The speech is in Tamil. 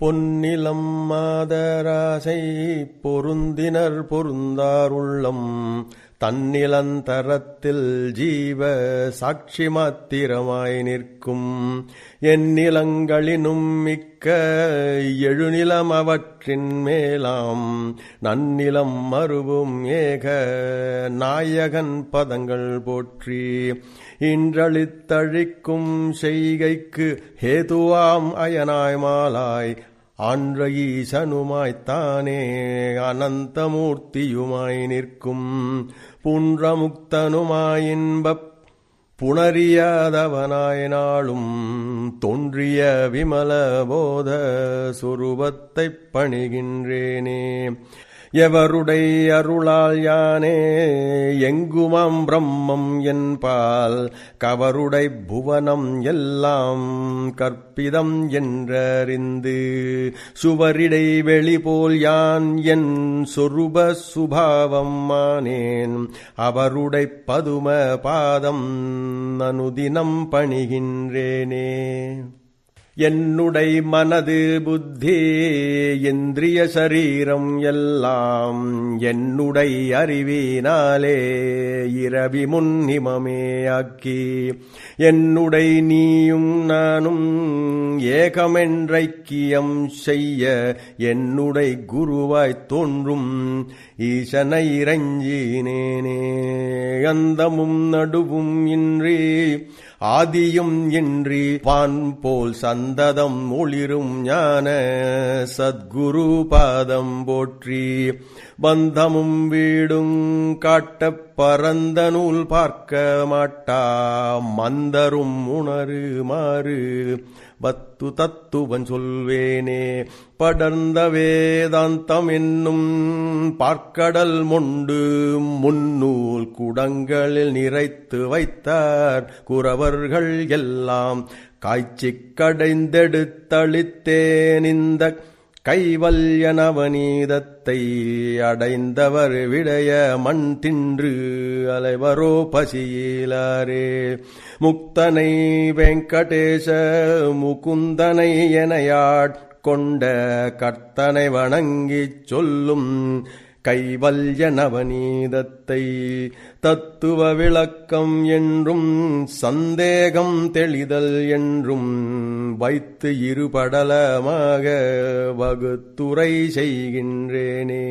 பொன்னிலம் மாதராசை பொருந்தினர் பொருந்தாருள்ளம் தன்னிலந்தரத்தில் ஜீவ சாட்சி மாத்திரமாய் நிற்கும். எந்நிலங்களினும் மிக்க எழுநிலம் அவற்றின் மேலாம். நன்னிலம் மறுவும் ஏக நாயகன் பதங்கள் போற்றி. இன்றளித்தழிக்கும் செய்கைக்கு ஹேதுவாம் அயனாய் மாலாய். ஆன்ற ஈசனுமாய்த்தானே அனந்தமூர்த்தியுமாய் நிற்கும். புன்றமுக்தனுமாயின்பப் புணரியதவனாய் நாளும் தோன்றிய விமல போத சுரூபத்தைப் பணிகின்றேனே. எவருடை அருளால் யானே எங்குமாம் பிரம்மம் என்பால் கவருடை புவனம் எல்லாம் கற்பிதம் என்றறிந்து சுவரிடை வெளிபோல் யான் என் சொருப சுபாவம் மானேன் அவருடை பதும பாதம் அனுதினம் பணிகின்றேனே. என்னுடை மனது புத்தி இந்திரிய சரீரம் எல்லாம் என்னுடை அறிவினாலே இரவி முன்னிமமே ஆக்கி என்னுடை நீயும் நானும் ஏகமென்றைக்கியம் செய்ய என்னுடை குருவாய்த் தோன்றும். ஈசனை இறஞ்சினேனே அந்தமும் நடுவும் இன்றி ஆதியும் இன்றி வான் போல் சந்ததம் ஒளிரும் ஞான சத்குரு பாதம் போற்றி. பந்தமும் வீடும் காட்ட பரந்த நூல் பார்க்க மாட்டா. மந்தரும் உணரு மாறு. பத்து தத்துவன் சொல்வேனே. படர்ந்த வேதாந்தம் என்னும் பார்க்கடல் மொண்டு முன்னூல் குடங்களில் நிறைத்து வைத்தார். குறவர் அவர்கள் எல்லாம் காய்ச்சி கடைந்தெடுத்தளித்தேன் இந்த கைவல்யனவநீதத்தை அடைந்தவர் விடைய மண் தின்று அலைவரோ பசியிலாரே. முக்தனை வெங்கடேச முகுந்தனை எனையாட் கொண்ட கர்த்தனை வணங்கிச் சொல்லும் கைவல்ய நவநீதத்தை தத்துவ விளக்கம் என்றும் சந்தேகம் தெளிதல் என்றும் வைத்து இருபடலமாக வகுத்துரை செய்கின்றேனே.